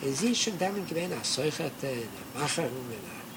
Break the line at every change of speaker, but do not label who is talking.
Es ist schon damit gewesen, als solcher, der Macher, und der